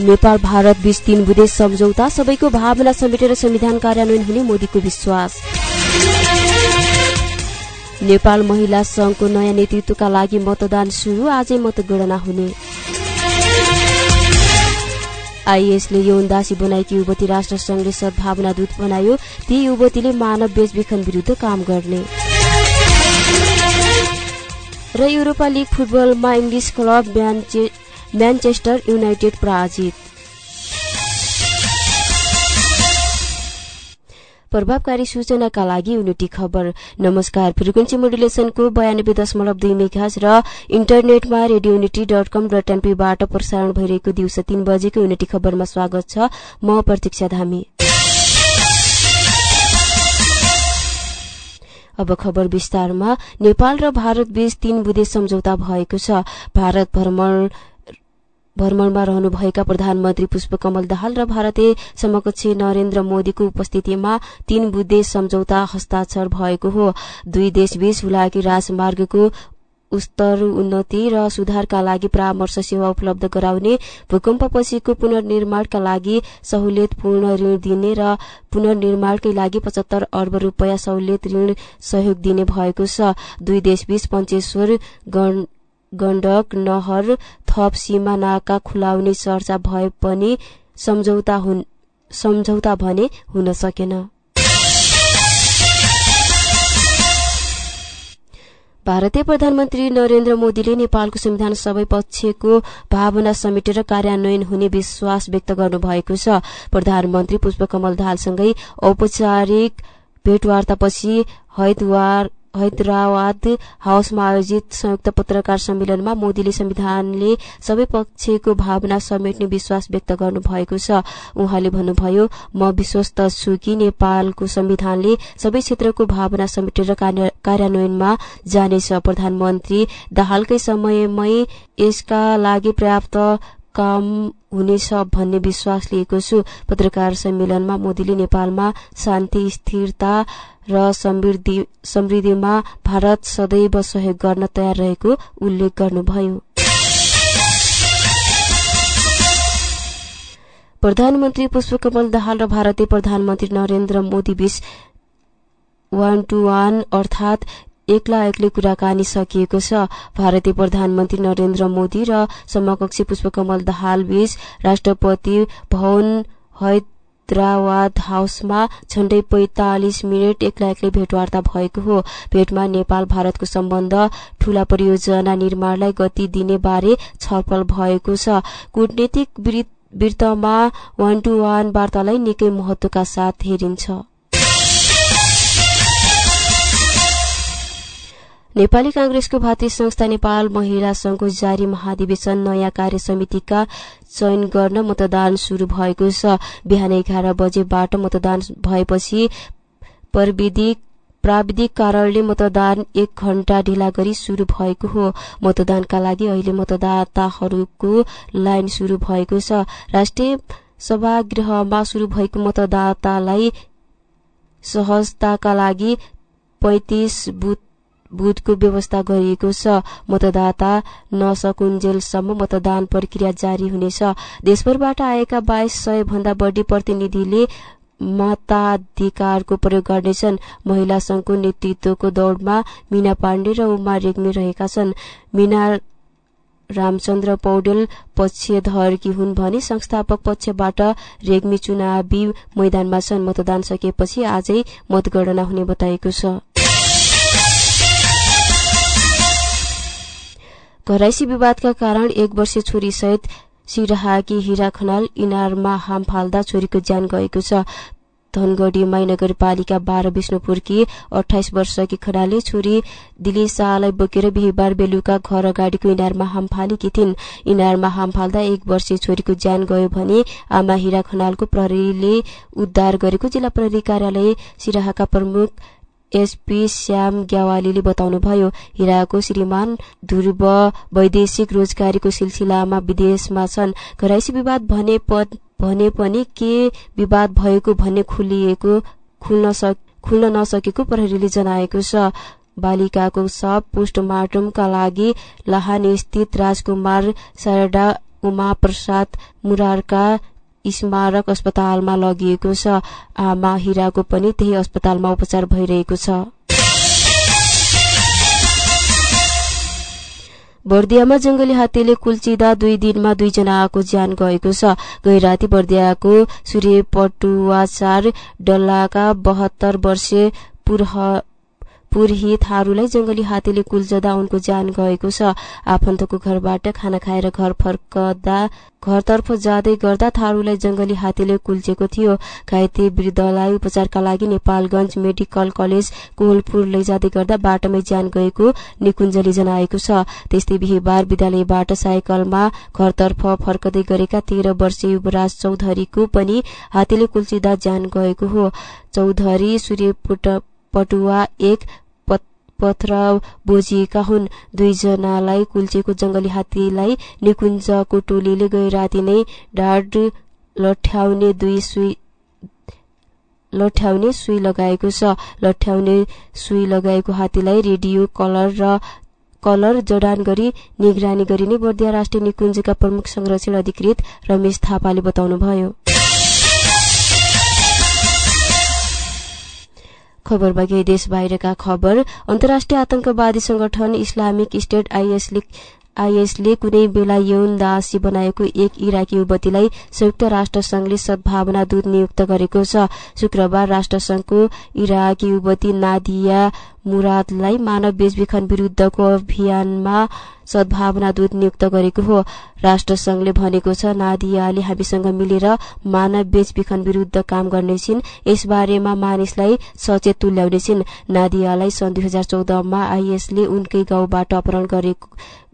नेपाल भारत बीच तीन बुधे सम्झौता सबैको भावना समेटेर संविधान कार्यान्वयन हुने मोदीको विश्वास। नेपाल महिला संघको नयाँ नेतृत्वका लागि मतदान शुरू आजै मतगणना हुने। आइएसले यौनदासी बनाएकी युवती राष्ट्रसंघले सद्भावना दूत बनायो ती युवतीले मानव बेचबिखन विरूद्ध काम गर्ने। र युरोपा लिग फुटबलमा इङ्ग्लिस क्लब म्यान्चेस्टर युनाइटेड पराजित प्रभावकारी सूचनाका लागि युनिटी खबर नमस्कार फ्रिक्वेन्सी मोडुलेसनको बयानब्बे दशमलव दुई मेघाज र इन्टरनेटमा Radio Unity dot com dot एनपीबाट प्रसारण भइरहेको दिउँसो तीन बजेको युनिटी खबरमा स्वागत छ। म प्रतीक्षा धामी। अब खबर विस्तारमा। नेपाल र भारत बीच तीन बुधे सम्झौता भएको छ। भारत भ्रमण भ्रमणमा रहनुभएका प्रधानमन्त्री पुष्पकमल दाहाल र भारतीय समकक्ष नरेन्द्र मोदीको उपस्थितिमा तीन बुद्धे सम्झौता हस्ताक्षर भएको हो। दुई देशबीच हुलाकी राजमार्गको स्तर उन्नति र सुधारका लागि परामर्श सेवा उपलब्ध गराउने भूकम्पपछिको पुनर्निर्माणका लागि सहुलियतपूर्ण ऋण दिने र पुनर्निर्माणकै लागि पचहत्तर अर्ब रूपियाँ सहुलियत ऋण सहयोग दिने भएको छ। दुई देशबीच पञ्चेश्वर गण्डक नहर थप सीमा नाका खुलाउने चर्चा भए पनि सम्झौता भने हुन सकेन। भारतीय प्रधानमन्त्री नरेन्द्र मोदीले नेपालको संविधान सबै पक्षको भावना समेटेर कार्यान्वयन हुने विश्वास व्यक्त गर्नुभएको छ। प्रधानमन्त्री पुष्पकमल दाहालसँगै औपचारिक भेटवार्तापछि हैदवार हैदराबाद हाउसमा आयोजित संयुक्त पत्रकार सम्मेलनमा मोदीले संविधानले सबै पक्षको भावना समेट्ने विश्वास व्यक्त गर्नु भएको छ। उहाँले भन्नुभयो म विश्वस्त छु कि नेपालको संविधानले सबै क्षेत्रको भावना समेटेर कार्यान्वयनमा जानेछ। प्रधानमन्त्री दाहालकै समयमै यसका लागि पर्याप्त काम हुनेछ भन्ने विश्वास लिएको छु। पत्रकार सम्मेलनमा मोदीले नेपालमा शान्ति स्थिरता र समृद्धिमा भारत सदैव सहयोग गर्न तयार रहेको उल्लेख गर्नुभयो। प्रधानमन्त्री पुष्पकमल दाहाल र भारतीय प्रधानमन्त्री नरेन्द्र मोदी बीच वान टू वान अर्थात एक्ला एक्लै कुराकानी सकिएको छ। भारतीय प्रधानमन्त्री नरेन्द्र मोदी र समकक्षी पुष्पकमल दाहाल बीच राष्ट्रपति भवन हैदराबाद हाउसमा झण्डै पैंतालिस मिनट एक्ला एक्लै भेटवार्ता भएको हो। भेटमा नेपाल भारतको सम्बन्ध ठूला परियोजना निर्माणलाई गति दिने बारे छलफल भएको छ। कूटनीतिक वृत्तमा वान टू वान वार्तालाई निकै महत्वका साथ हेरिन्छ। नेपाली कांग्रेसको भातृ संस्था नेपाल महिला संघको जारी महाधिवेशन नयाँ कार्य समितिका चयन गर्न मतदान शुरू भएको छ। बिहान एघार बजेबाट मतदान भएपछि प्राविधिक कारणले मतदान एक घण्टा ढिला गरी शुरू भएको हो। मतदानका लागि अहिले मतदाताहरूको लाइन शुरू भएको छ। राष्ट्रिय सभागृहमा शुरू भएको मतदातालाई सहजताका लागि पैंतिस बुथ बुथको व्यवस्था गरिएको छ। मतदाता नसकुन्जेलसम्म मतदान प्रक्रिया जारी हुनेछ। देशभरबाट आएका बाइस सय भन्दा बढी प्रतिनिधिले मताधिकारको प्रयोग गर्नेछन्। महिला संघको नेतृत्वको दौड़मा मीना पाण्डे र उमा रेग्मी रहेका छन्। मीना रामचन्द्र पौडेल पक्षधरकी हुन् भने संस्थापक पक्षबाट रेग्मी चुनावी मैदानमा छन्। मतदान सकिएपछि आजै मतगणना हुने बताएको छ। घराइसी विवादका कारण एक वर्षीय छोरी सहित सिराहाकी हिरा खनाल इनारमा हाम फाल्दा छोरीको ज्यान गएको छ। धनगढ़ी माई नगरपालिका बाह्र विष्णुपुरकी अठाइस वर्षकी खनालले छोरी दिलिसालाई बोकेर बिहिबार बेलुका घर अगाडिको इनारमा हाम फालेकी थिइन्। इनारमा हाम फाल्दा एक वर्षीय छोरीको ज्यान गयो भने आमा हिरा खनालको प्रहरीले उद्धार गरेको जिल्ला प्रहरी कार्यालय सिराहाका प्रमुख एसपी श्याम ग्यावालीले बताउनुभयो हिराको श्रीमान ध्रुव वैदेशिक रोजगारीको सिलसिलामा विदेशमा छन्। घराइसी विवाद भने भने पनि के विवाद भएको भन्ने खुलिएको खुल्न खुल्न नसकेको प्रहरीले जनाएको छ। बालिकाको सब पोस्टमार्टमका लागि लहानी स्थित राजकुमार सारडा उमा प्रसाद मुरारका स्मारक अस्पतालमा लगिएको छ। आमा हिराको पनि त्यही अस्पतालमा उपचार भइरहेको छ। बर्दियामा जंगली हात्तीले कुल्चिँदा दुई दिनमा दुईजनाको ज्यान गएको छ। गैराती बर्दियाको सूर्य पटुवाचार डल्लाका बहत्तर वर्षीय पुरहितहरूलाई जंगली हात्तीले कुल्चदा उनको ज्यान गएको छ। आफन्तको घरबाट खाना खाएर घर फर्कदा घरतर्फ जाँदै गर्दा थारूलाई जंगली हात्तीले कुल्चेको थियो। घाइते वृद्धलाई उपचारका लागि नेपालगंज मेडिकल कलेज कोहलपुर लैजाँदै गर्दा बाटोमै ज्यान गएको निकुञ्जले जनाएको छ। त्यस्तै बिहिबार विद्यालयबाट साइकलमा घरतर्फ फर्कदै गरेका तेह्र वर्षीय युवराज चौधरीको पनि हात्तीले कुल्चिँदा ज्यान गएको हो। चौधरी सूर्य पटुवा एक पथराव बोजिएका हुन्। दुईजनालाई कुल्चेको जंगली हात्तीलाई निकुञ्जको टोलीले गैराती नै डाड लठ्याउने दुई सुई लठ्याउने सुई लगाएको छ। लठ्याउने सुई लगाएको हात्तीलाई रेडियो कलर र कलर जडान गरी निगरानी गरिने बर्दिया राष्ट्रिय निकुञ्जका प्रमुख संरक्षण अधिकृत रमेश थापाले बताउनुभयो। खबरमा केही देश बाहिरका खबर। अन्तर्राष्ट्रिय आतंकवादी संगठन इस्लामिक स्टेट आइएसले आइएसले कुनै बेला यौन दासी बनाएको एक इराकी युवतीलाई संयुक्त राष्ट्र संघले सद्भावना दूत नियुक्त गरेको छ। शुक्रबार राष्ट्रसंघको इराकी युवती नादिया मुरादलाई मानव बेचबिखन विरूद्धको अभियानमा सद्भावना दूत नियुक्त गरेको हो। राष्ट्रसंघले भनेको छ नादियाले हामीसँग मिलेर मानव बेचबिखन विरूद्ध काम गर्नेछिन्। यसबारेमा मानिसलाई सचेत तुल्याउनेछिन्। नादियालाई सन् दुई हजार चौधमा आइएसले उनकै गाउँबाट अपहरण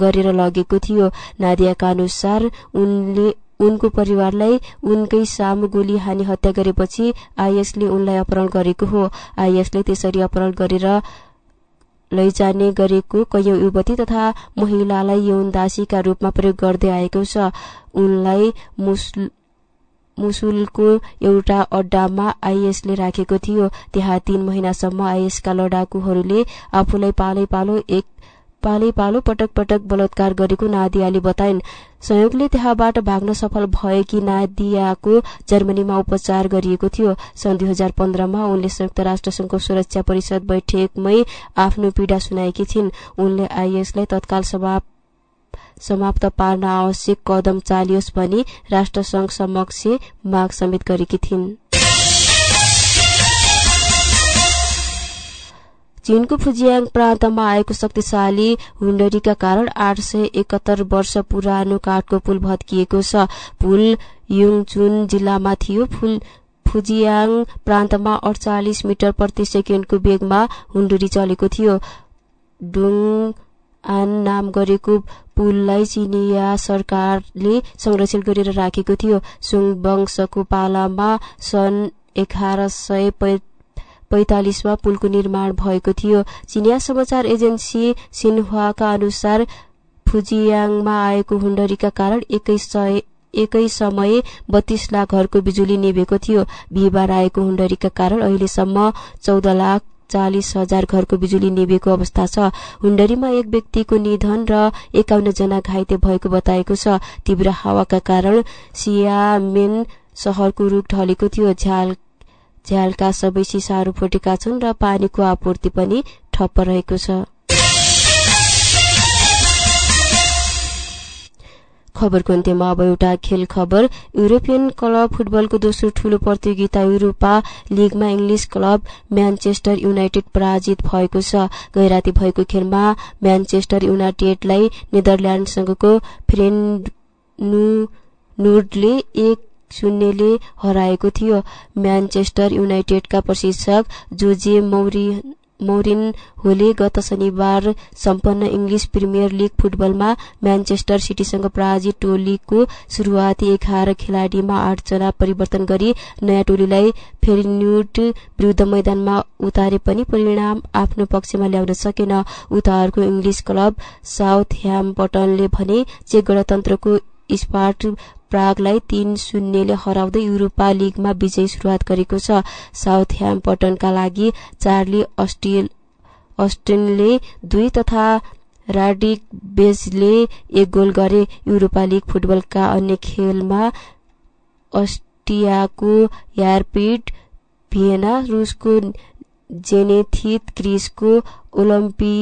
गरेर लगेको थियो। नादियाका अनुसार उनले उनको परिवारलाई उनकै सामु गोली हानी हत्या गरेपछि आइएसले उनलाई अपहरण गरेको हो। आइएसले त्यसरी अपहरण गरेर लैजाने गरेको कैयौं युवती तथा महिलालाई यौन दासीका रूपमा प्रयोग गर्दै आएको छ। उनलाई मुसुलको एउटा अड्डामा आइएसले राखेको थियो। त्यहाँ तीन महिनासम्म आइएसका लडाकुहरूले आफूलाई पालै पालो एक पालै पालो पटक पटक बलात्कार गरेको नादियाले बताइन् संयोगले त्यहाँबाट भाग्न सफल भएकी नादियाको जर्मनीमा उपचार गरिएको थियो। सन् दुई हजार पन्ध्रमा उनले संयुक्त राष्ट्रसंघको सुरक्षा परिषद बैठकमै आफ्नो पीड़ा सुनाएकी थिइन् उनले आइएसलाई तत्काल समाप्त पार्न आवश्यक कदम चालियोस् भनी राष्ट्रसंघ समक्ष माग समेत गरेकी थिइन्। चीनको फुजियाङ प्रान्तमा आएको शक्तिशाली हुण्डरीका कारण आठ सय एकहत्तर वर्ष पुरानो काठको पुल भत्किएको छ। पुल युङचुन जिल्लामा थियो। फुजियाङ प्रान्तमा अडचालिस मिटर प्रति सेकेण्डको वेगमा हुण्डरी चलेको थियो। डुङ आन नाम गरेको पुललाई चिनिया सरकारले संरक्षण गरेर राखेको थियो। सुङ वंशको पालामा सन् एघार सय पैंतालिसमा पुलको निर्माण भएको थियो। चिनिया समाचार एजेन्सी सिन्हुवाका अनुसार फुजियाङमा आएको हुण्डरीका कारण एकै सय एकै समय बत्तीस लाख घरको बिजुली निभेको थियो। बिहिबार आएको हुण्डरीका कारण अहिलेसम्म चौध लाख चालिस हजार घरको बिजुली निभेको अवस्था छ। हुण्डरीमा एक व्यक्तिको निधन र एकाउन्न जना घाइते भएको बताएको छ। तीव्र हावाका कारण सियामेन शहरको रूख ढलेको थियो। झ्याल झ्यालका सबै सिसाहरू फुटेका छन् र पानीको आपूर्ति पनि ठप्प रहेको छ। खबरको अन्त्यमा अब एउटा खेल खबर। युरोपियन क्लब फुटबलको दोस्रो ठूलो प्रतियोगिता युरोपा लीगमा इङ्ग्लिस क्लब म्यानचेस्टर युनाइटेड पराजित भएको छ। गैराती भएको खेलमा म्यानचेस्टर युनाइटेडलाई नेदरल्याण्डसँगको फ्रेन्ड नुडले एक शून्यले हराएको थियो। म्यानचेस्टर युनाइटेडका प्रशिक्षक जोजे मौरी मौरिन होले गत शनिबार सम्पन्न इङ्ग्लिस प्रिमियर लिग फुटबलमा म्यानचेस्टर सिटीसँग पराजित टोलीको शुरूआती एघार खेलाड़ीमा आठजना परिवर्तन गरी नयाँ टोलीलाई फेरिन्युट विरूद्ध मैदानमा उतारे पनि परिणाम आफ्नो पक्षमा ल्याउन सकेन। उताहरूको इङ्ग्लिस क्लब साउथ ह्याम्पटनले भने चेक गणतन्त्रको स्पार्ट प्रागलाई तीन शून्यले हराउँदै युरोपा लीगमा विजयी शुरूआत गरेको छ। साउथ ह्याम्पटनका लागि चार्ली अस्टिनले दुई तथा राडिक बेजले एक गोल गरे। युरोपा लिग फुटबलका अन्य खेलमा अस्ट्रियाको यारपिड भिएना रुसको जेनेथित ग्रिसको ओलम्पी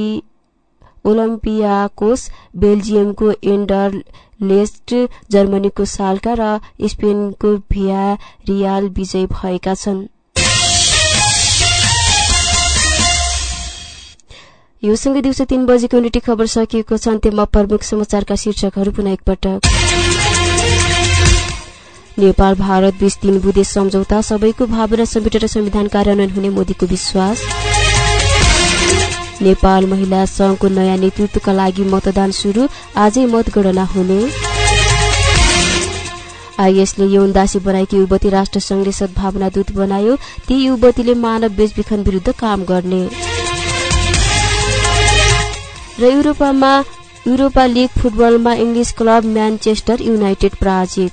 ओलम्पियाकोस बेल्जियमको एन्डर लेस्ट जर्मनीको साल्का र स्पेनको भिया रियाल विजय भएका छन्। यो सँगै दिउँसो तीन बजेको युनिटी खबर सकिएको छ अन्त्यमा प्रमुख समाचारका शीर्षकहरू पुनः एकपटक। नेपाल भारत बीच तीन बुधे सम्झौता सबैको भावना समेटेर संविधान कार्यान्वयन हुने मोदीको विश्वास। नेपाल महिला संघको नयाँ नेतृत्वका लागि मतदान शुरू आजै मतगणना हुने। आइएसले यौनदासी बनाएकी युवती राष्ट्रसंघले सद्भावना दूत बनायो। ती युवतीले मानव बेचबिखन विरूद्ध काम गर्ने। र युरोपमा युरोपा लिग फुटबलमा इङ्ग्लिस क्लब म्यानचेस्टर युनाइटेड पराजित।